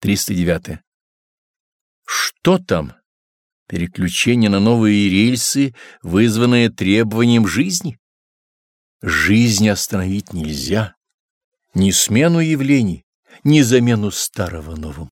309. Что там? Переключение на новые рельсы, вызванное требованием жизни? Жизнь остановить нельзя. Ни смену явлений, ни замену старого новым.